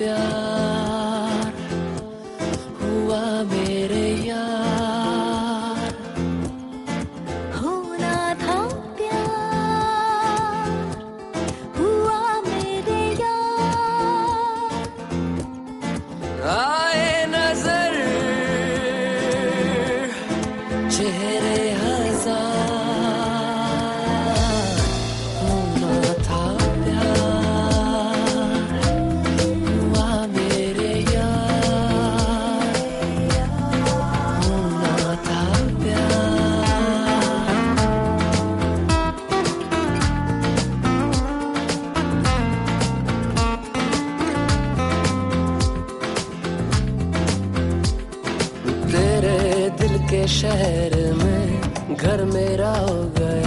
边。शहर में घर मेरा हो गया।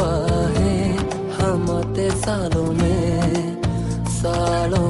डूबा है हम आते सालों में सालों